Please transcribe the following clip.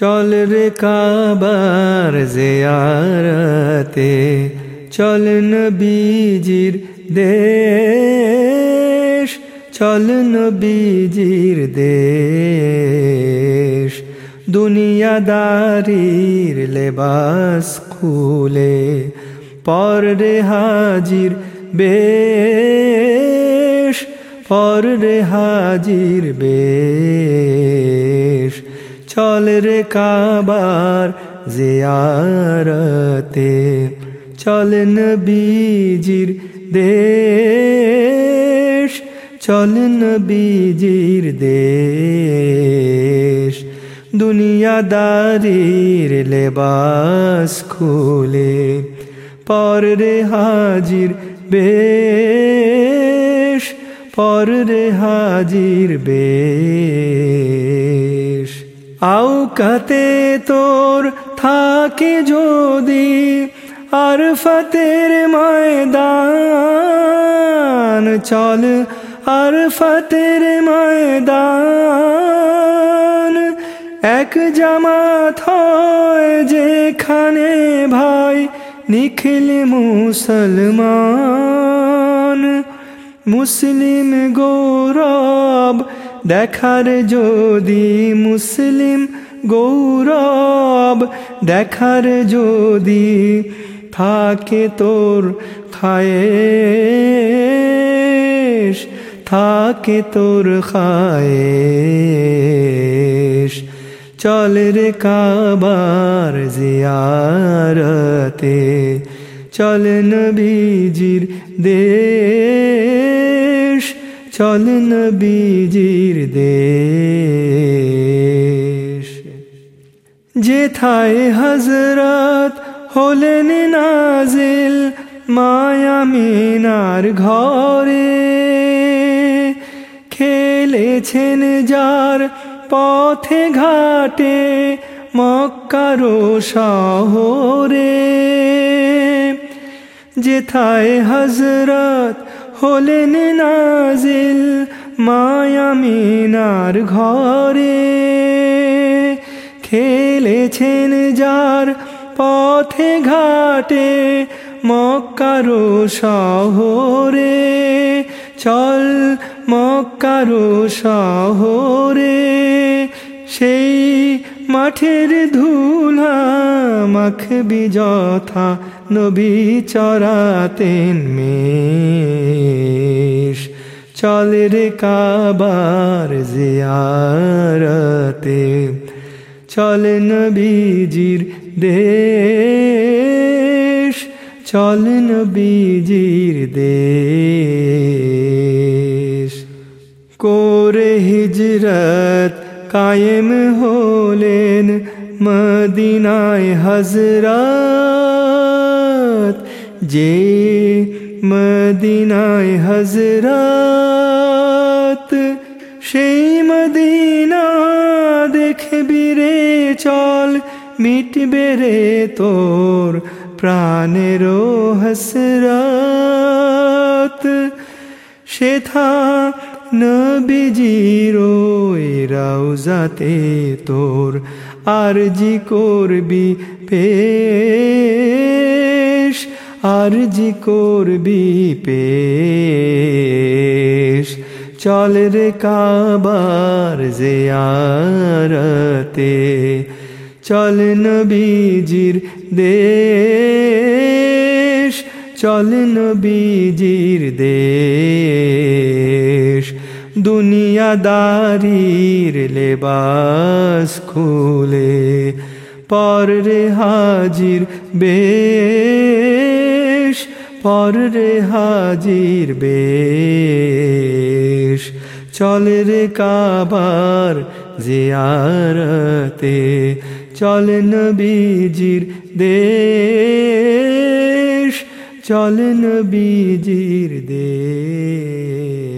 চল রে কাবার জিয়ারতে, চল নবীজির দেশ, চল নবীজির দেশ। দুনিয়াদারির লেবাস খুলে, পর রে হাজির বেশ, পর রে হাজির বেশ। চল রে কাবার জিয়ারতে, চল নবীজির দেশ, চল নবীজির দেশ। দুনিয়াদারির লেবাস খুলে, পর রে হাজির বেশ, পর রে হাজির বেশ। আউকাতে তোর থাকে যদি আর ফতের ময়দান, চল আর ফতের ময়দান। এক জামাত হয় যেখানে ভাই নিখিল মুসলমান, মুসলিম গৌরব দেখার যদি মুসলিম গৌরব, দেখার যদি থাকে তোর খায়েশ, থাকে তোর খায়েশ। চল রে কাবার জিয়ারতে, চল নবীজির দেশ। চল নবীজির দেশ। যেথায় হজরত হলেন নাজিল মায়ামিনার ঘরে, খেলেছেন যার পথে ঘাটে মক্কারো শহরে। যেথায় হজরত হলেন নাজিল মায়ামিনার ঘরে। খেলেছেন যার পথে ঘাটে মক্কারো শহরে। চল মক্কারো শহরে, সেই মাঠের ধুলা মাখবি যথা নবী চরাতেন মেষ। চল রে কাবার জিয়ারতে, চল নবীজির দেশ, চল নবীজির দেশ। করে হিজরত কায়েম হলেন মদিনায় হজরত যে মদিনায় হজরত সেই মদিনা দেখবি রে চল, মিটবে রে তোর প্রাণেরও হসরত। সেথা নবীজির রাউজাতে তোর আর জি করবি পেশ আর জি করবি পেশ। চল রে কাবার জিয়ারতে, চল নবীজির দেশ, চল নবীজির দেশ। দুনিয়াদারির লেবাস খুলে পর রে হাজির বেশ পর রে হাজির বেশ। চল রে কাবার জিয়ারতে, চল নবীজির দেশ, চল নবীজির দেশ।